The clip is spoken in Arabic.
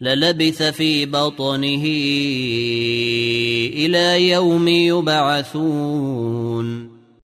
للبث في بطنه إلى يوم يبعثون.